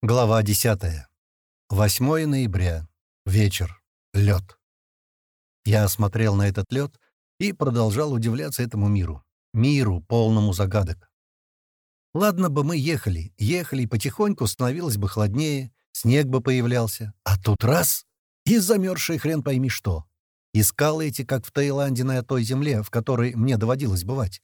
Глава 10. 8 ноября. Вечер. Лед. Я смотрел на этот лед и продолжал удивляться этому миру. Миру, полному загадок. Ладно бы мы ехали, ехали, и потихоньку становилось бы холоднее, снег бы появлялся. А тут раз — и замерзший хрен пойми что. И скалы эти, как в Таиланде на той земле, в которой мне доводилось бывать.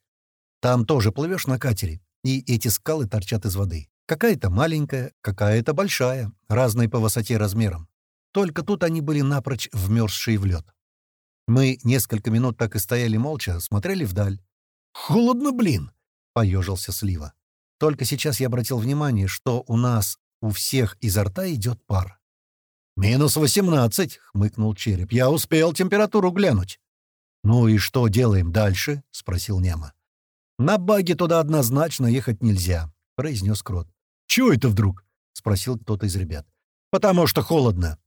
Там тоже плывешь на катере, и эти скалы торчат из воды. Какая-то маленькая, какая-то большая, разные по высоте и размерам. Только тут они были напрочь вмерзшие в лед. Мы несколько минут так и стояли молча, смотрели вдаль. «Холодно, блин!» — поежился Слива. Только сейчас я обратил внимание, что у нас у всех изо рта идет пар. «Минус восемнадцать!» — хмыкнул череп. «Я успел температуру глянуть». «Ну и что делаем дальше?» — спросил Нема. «На баге туда однозначно ехать нельзя», — произнес Крот. «Чего это вдруг?» — спросил кто-то из ребят. «Потому что холодно.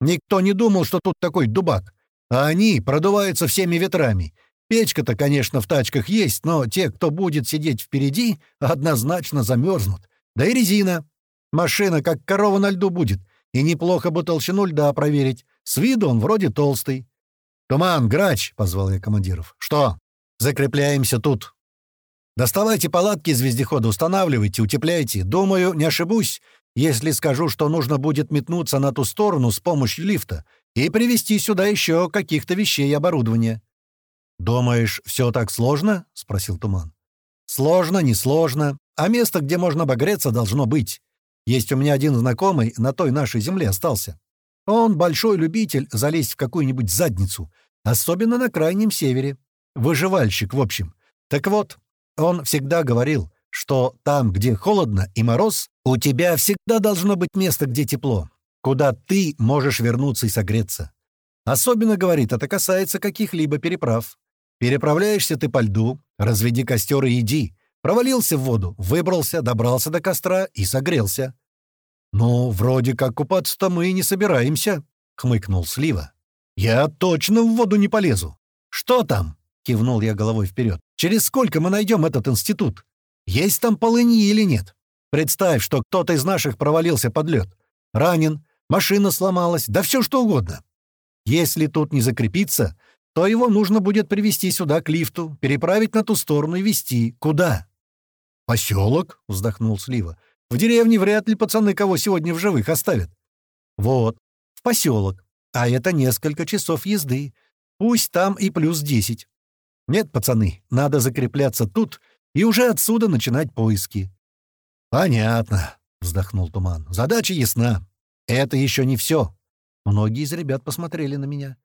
Никто не думал, что тут такой дубак. А они продуваются всеми ветрами. Печка-то, конечно, в тачках есть, но те, кто будет сидеть впереди, однозначно замерзнут. Да и резина. Машина как корова на льду будет. И неплохо бы толщину льда проверить. С виду он вроде толстый. «Туман, грач!» — позвал я командиров. «Что? Закрепляемся тут. Доставайте палатки из вездехода, устанавливайте, утепляйте. Думаю, не ошибусь, если скажу, что нужно будет метнуться на ту сторону с помощью лифта и привезти сюда еще каких-то вещей и оборудования». «Думаешь, все так сложно?» — спросил Туман. «Сложно, не сложно. А место, где можно обогреться, должно быть. Есть у меня один знакомый, на той нашей земле остался. Он большой любитель залезть в какую-нибудь задницу, особенно на крайнем севере. Выживальщик, в общем. Так вот, он всегда говорил, что там, где холодно и мороз, у тебя всегда должно быть место, где тепло, куда ты можешь вернуться и согреться. Особенно, говорит, это касается каких-либо переправ. Переправляешься ты по льду, разведи костер и иди. Провалился в воду, выбрался, добрался до костра и согрелся. «Ну, вроде как купаться-то мы и не собираемся», — хмыкнул Слива. «Я точно в воду не полезу. Что там?» — кивнул я головой вперед. Через сколько мы найдем этот институт? Есть там полыни или нет? Представь, что кто-то из наших провалился под лед. Ранен, машина сломалась, да все что угодно. Если тут не закрепиться, то его нужно будет привести сюда к лифту, переправить на ту сторону и везти. Куда? «Поселок», — вздохнул Слива. «В деревне вряд ли пацаны кого сегодня в живых оставят». «Вот, в поселок. А это несколько часов езды. Пусть там и плюс десять. Нет, пацаны, надо закрепляться тут и уже отсюда начинать поиски. «Понятно», — вздохнул Туман. «Задача ясна. Это еще не все». Многие из ребят посмотрели на меня.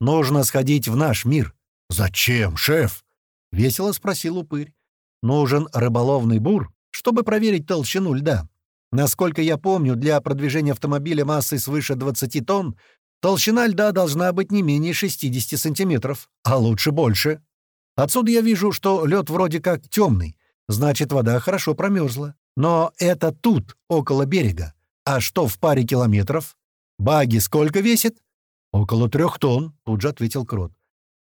«Нужно сходить в наш мир». «Зачем, шеф?» — весело спросил упырь. «Нужен рыболовный бур, чтобы проверить толщину льда. Насколько я помню, для продвижения автомобиля массой свыше 20 тонн толщина льда должна быть не менее 60 сантиметров, а лучше больше». Отсюда я вижу, что лед вроде как темный, значит, вода хорошо промерзла. Но это тут, около берега. А что в паре километров? Баги сколько весит? Около трех тонн, тут же ответил Крот.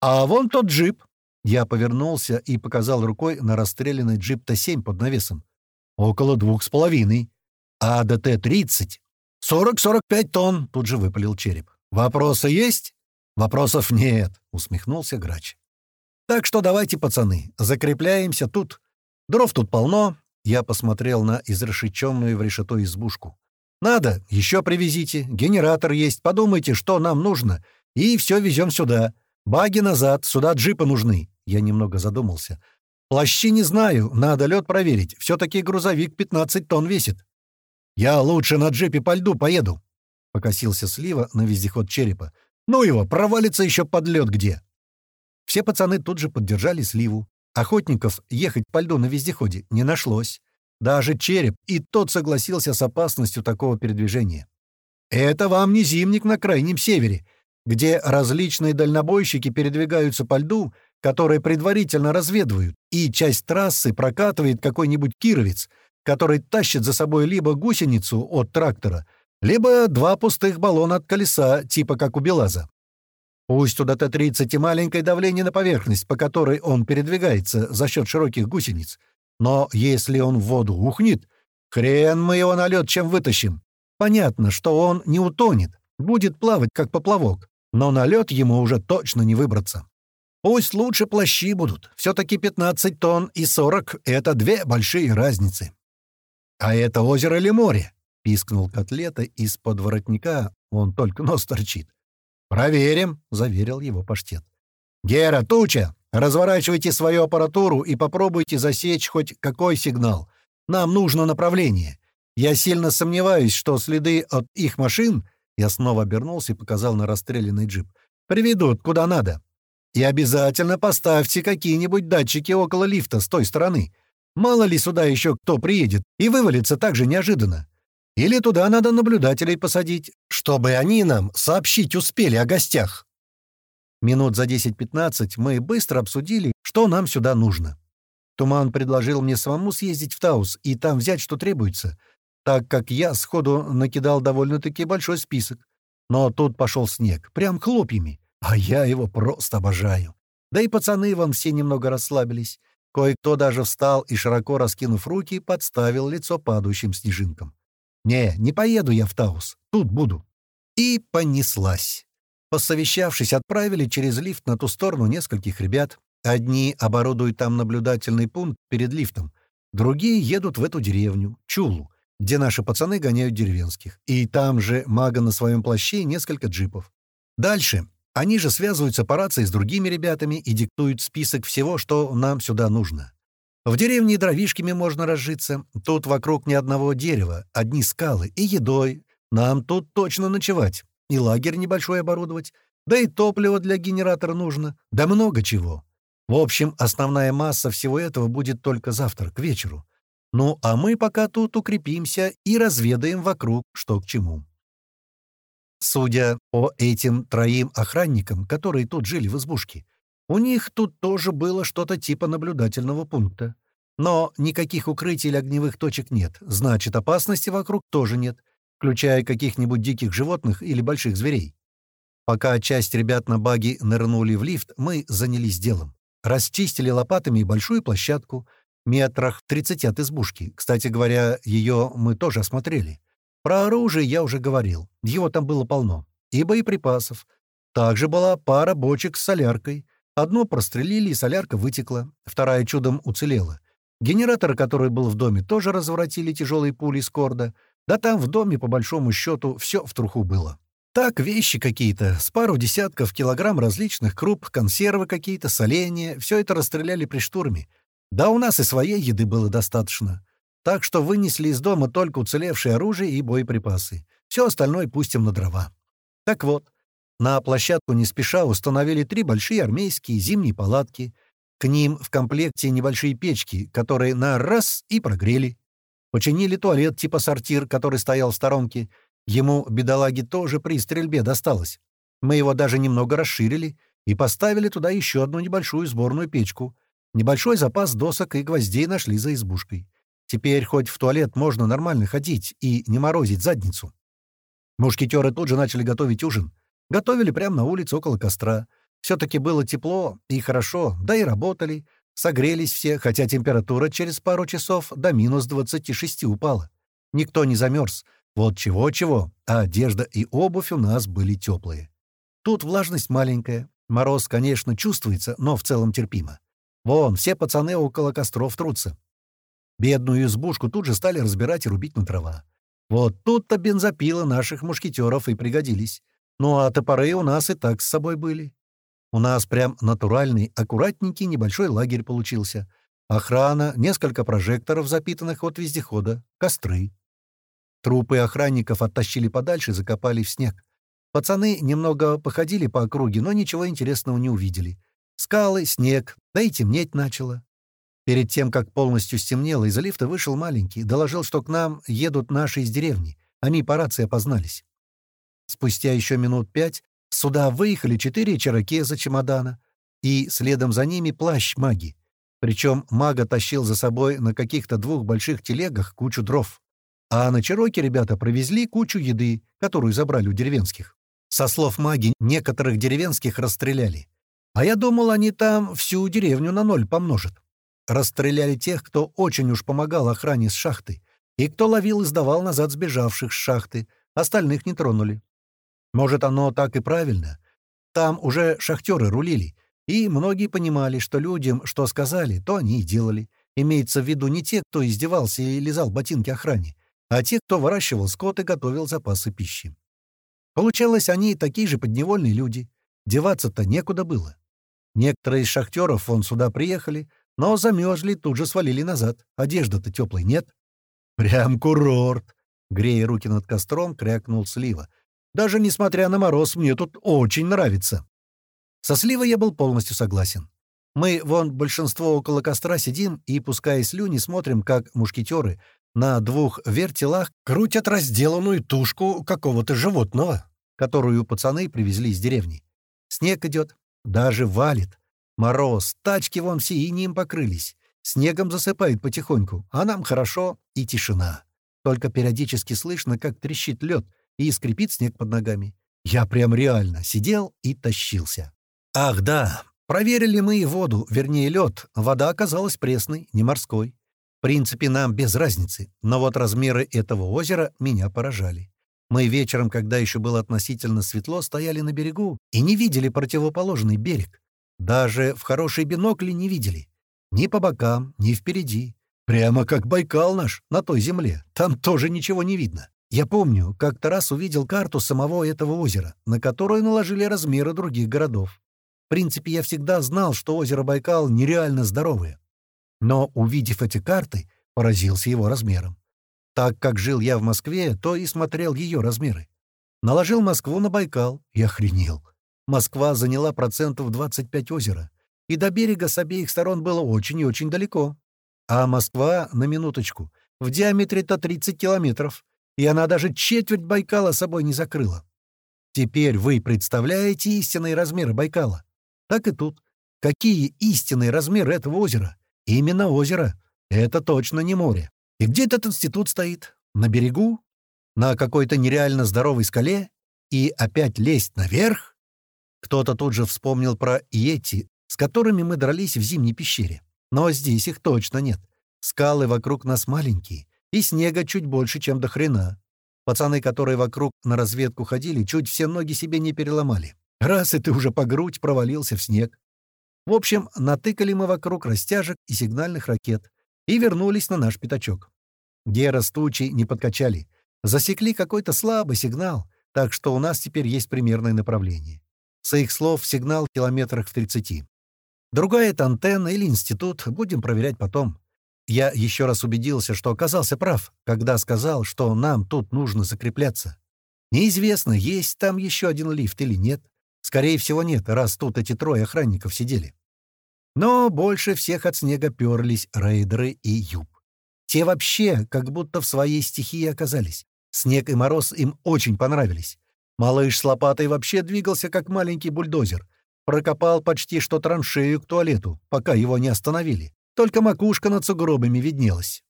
А вон тот джип. Я повернулся и показал рукой на расстрелянный джип Т-7 под навесом. Около двух с половиной. А ДТ-30? Сорок-сорок пять тонн, тут же выпалил череп. Вопросы есть? Вопросов нет, усмехнулся грач. Так что давайте, пацаны, закрепляемся тут. Дров тут полно. Я посмотрел на изрешеченную в решето избушку. Надо, еще привезите. Генератор есть. Подумайте, что нам нужно. И все везем сюда. Баги назад. Сюда джипы нужны. Я немного задумался. Плащи не знаю. Надо лед проверить. Все-таки грузовик 15 тонн весит. Я лучше на джипе по льду поеду. Покосился слива на вездеход черепа. Ну его, провалится еще под лед где. Все пацаны тут же поддержали сливу. Охотников ехать по льду на вездеходе не нашлось. Даже череп, и тот согласился с опасностью такого передвижения. Это вам не зимник на крайнем севере, где различные дальнобойщики передвигаются по льду, которые предварительно разведывают, и часть трассы прокатывает какой-нибудь кировец, который тащит за собой либо гусеницу от трактора, либо два пустых баллона от колеса, типа как у Белаза. Пусть у ДТ-30 и маленькое давление на поверхность, по которой он передвигается за счет широких гусениц, но если он в воду ухнет, Хрен мы его на лед чем вытащим. Понятно, что он не утонет, будет плавать как поплавок, но на лед ему уже точно не выбраться. Пусть лучше плащи будут. Все-таки 15 тонн и 40 — это две большие разницы. «А это озеро или море?» — пискнул котлета из-под воротника, он только нос торчит. «Проверим», — заверил его паштет. «Гера, Туча, разворачивайте свою аппаратуру и попробуйте засечь хоть какой сигнал. Нам нужно направление. Я сильно сомневаюсь, что следы от их машин я снова обернулся и показал на расстрелянный джип. «Приведут куда надо. И обязательно поставьте какие-нибудь датчики около лифта с той стороны. Мало ли сюда еще кто приедет и вывалится так же неожиданно. Или туда надо наблюдателей посадить, чтобы они нам сообщить успели о гостях». Минут за 10-15 мы быстро обсудили, что нам сюда нужно. Туман предложил мне самому съездить в Таус и там взять, что требуется — так как я сходу накидал довольно-таки большой список. Но тут пошел снег, прям хлопьями, а я его просто обожаю. Да и пацаны вон все немного расслабились. Кое-кто даже встал и, широко раскинув руки, подставил лицо падающим снежинкам. «Не, не поеду я в Таус, тут буду». И понеслась. Посовещавшись, отправили через лифт на ту сторону нескольких ребят. Одни оборудуют там наблюдательный пункт перед лифтом, другие едут в эту деревню, Чулу, где наши пацаны гоняют деревенских. И там же мага на своем плаще несколько джипов. Дальше. Они же связываются по рации с другими ребятами и диктуют список всего, что нам сюда нужно. В деревне дровишками можно разжиться. Тут вокруг ни одного дерева, одни скалы и едой. Нам тут точно ночевать. И лагерь небольшой оборудовать. Да и топливо для генератора нужно. Да много чего. В общем, основная масса всего этого будет только завтра, к вечеру. Ну, а мы пока тут укрепимся и разведаем вокруг, что к чему. Судя по этим троим охранникам, которые тут жили в избушке, у них тут тоже было что-то типа наблюдательного пункта. Но никаких укрытий или огневых точек нет, значит, опасности вокруг тоже нет, включая каких-нибудь диких животных или больших зверей. Пока часть ребят на баги нырнули в лифт, мы занялись делом. Расчистили лопатами большую площадку, метрах в 30 от избушки. Кстати говоря, ее мы тоже осмотрели. Про оружие я уже говорил. Его там было полно. И боеприпасов. Также была пара бочек с соляркой. Одну прострелили, и солярка вытекла. Вторая чудом уцелела. Генератор, который был в доме, тоже разворотили тяжелые пули с корда. Да там в доме, по большому счету, все в труху было. Так, вещи какие-то, с пару десятков килограмм различных круп, консервы какие-то, соленья, все это расстреляли при штурме. Да у нас и своей еды было достаточно. Так что вынесли из дома только уцелевшее оружие и боеприпасы. Все остальное пустим на дрова. Так вот, на площадку не спеша установили три большие армейские зимние палатки. К ним в комплекте небольшие печки, которые на раз и прогрели. Починили туалет типа сортир, который стоял в сторонке. Ему, бедолаге, тоже при стрельбе досталось. Мы его даже немного расширили и поставили туда еще одну небольшую сборную печку — Небольшой запас досок и гвоздей нашли за избушкой. Теперь хоть в туалет можно нормально ходить и не морозить задницу. Мушкетеры тут же начали готовить ужин. Готовили прямо на улице около костра. Все-таки было тепло и хорошо, да и работали. Согрелись все, хотя температура через пару часов до минус 26 упала. Никто не замерз. Вот чего-чего, а одежда и обувь у нас были теплые. Тут влажность маленькая. Мороз, конечно, чувствуется, но в целом терпимо. Вон, все пацаны около костров трутся. Бедную избушку тут же стали разбирать и рубить на трава. Вот тут-то бензопилы наших мушкетеров и пригодились. Ну а топоры у нас и так с собой были. У нас прям натуральный, аккуратненький небольшой лагерь получился. Охрана, несколько прожекторов, запитанных от вездехода, костры. Трупы охранников оттащили подальше закопали в снег. Пацаны немного походили по округе, но ничего интересного не увидели. Скалы, снег, да и темнеть начало. Перед тем, как полностью стемнело, из лифта вышел маленький, доложил, что к нам едут наши из деревни. Они по рации опознались. Спустя еще минут пять сюда выехали четыре черокеза чемодана, и следом за ними плащ маги. Причем мага тащил за собой на каких-то двух больших телегах кучу дров. А на Чероке ребята провезли кучу еды, которую забрали у деревенских. Со слов маги, некоторых деревенских расстреляли. А я думал, они там всю деревню на ноль помножат. Расстреляли тех, кто очень уж помогал охране с шахты. И кто ловил и сдавал назад сбежавших с шахты, остальных не тронули. Может, оно так и правильно. Там уже шахтеры рулили, и многие понимали, что людям, что сказали, то они и делали. Имеется в виду не те, кто издевался и лизал ботинки охране, а те, кто выращивал скот и готовил запасы пищи. Получалось, они такие же подневольные люди. Деваться-то некуда было. Некоторые из шахтеров вон сюда приехали, но замерзли, тут же свалили назад. Одежда-то теплой нет. Прям курорт. Грея руки над костром, крякнул Слива. Даже несмотря на мороз, мне тут очень нравится. Со Сливой я был полностью согласен. Мы, вон, большинство около костра сидим и, пуская слюни, смотрим, как мушкетеры на двух вертелах крутят разделанную тушку какого-то животного, которую пацаны привезли из деревни. Снег идет, даже валит. Мороз, тачки вон все инием покрылись. Снегом засыпает потихоньку, а нам хорошо и тишина. Только периодически слышно, как трещит лед и скрипит снег под ногами. Я прям реально сидел и тащился. Ах да, проверили мы и воду, вернее лед. Вода оказалась пресной, не морской. В принципе, нам без разницы, но вот размеры этого озера меня поражали. Мы вечером, когда еще было относительно светло, стояли на берегу и не видели противоположный берег. Даже в хорошие бинокли не видели. Ни по бокам, ни впереди. Прямо как Байкал наш, на той земле. Там тоже ничего не видно. Я помню, как-то раз увидел карту самого этого озера, на которую наложили размеры других городов. В принципе, я всегда знал, что озеро Байкал нереально здоровое. Но, увидев эти карты, поразился его размером. Так как жил я в Москве, то и смотрел ее размеры. Наложил Москву на Байкал и охренел. Москва заняла процентов 25 озера, и до берега с обеих сторон было очень и очень далеко. А Москва, на минуточку, в диаметре-то 30 километров, и она даже четверть Байкала собой не закрыла. Теперь вы представляете истинные размеры Байкала? Так и тут. Какие истинные размеры этого озера? Именно озеро. Это точно не море. И где этот институт стоит? На берегу? На какой-то нереально здоровой скале? И опять лезть наверх? Кто-то тут же вспомнил про йети, с которыми мы дрались в зимней пещере. Но здесь их точно нет. Скалы вокруг нас маленькие, и снега чуть больше, чем до хрена. Пацаны, которые вокруг на разведку ходили, чуть все ноги себе не переломали. Раз и ты уже по грудь провалился в снег. В общем, натыкали мы вокруг растяжек и сигнальных ракет и вернулись на наш пятачок. Гера с тучей не подкачали. Засекли какой-то слабый сигнал, так что у нас теперь есть примерное направление. С их слов сигнал километрах в 30. Другая — это антенна или институт, будем проверять потом. Я еще раз убедился, что оказался прав, когда сказал, что нам тут нужно закрепляться. Неизвестно, есть там еще один лифт или нет. Скорее всего, нет, раз тут эти трое охранников сидели. Но больше всех от снега перлись рейдеры и юб. Те вообще как будто в своей стихии оказались. Снег и мороз им очень понравились. Малыш с лопатой вообще двигался, как маленький бульдозер. Прокопал почти что траншею к туалету, пока его не остановили. Только макушка над сугробами виднелась.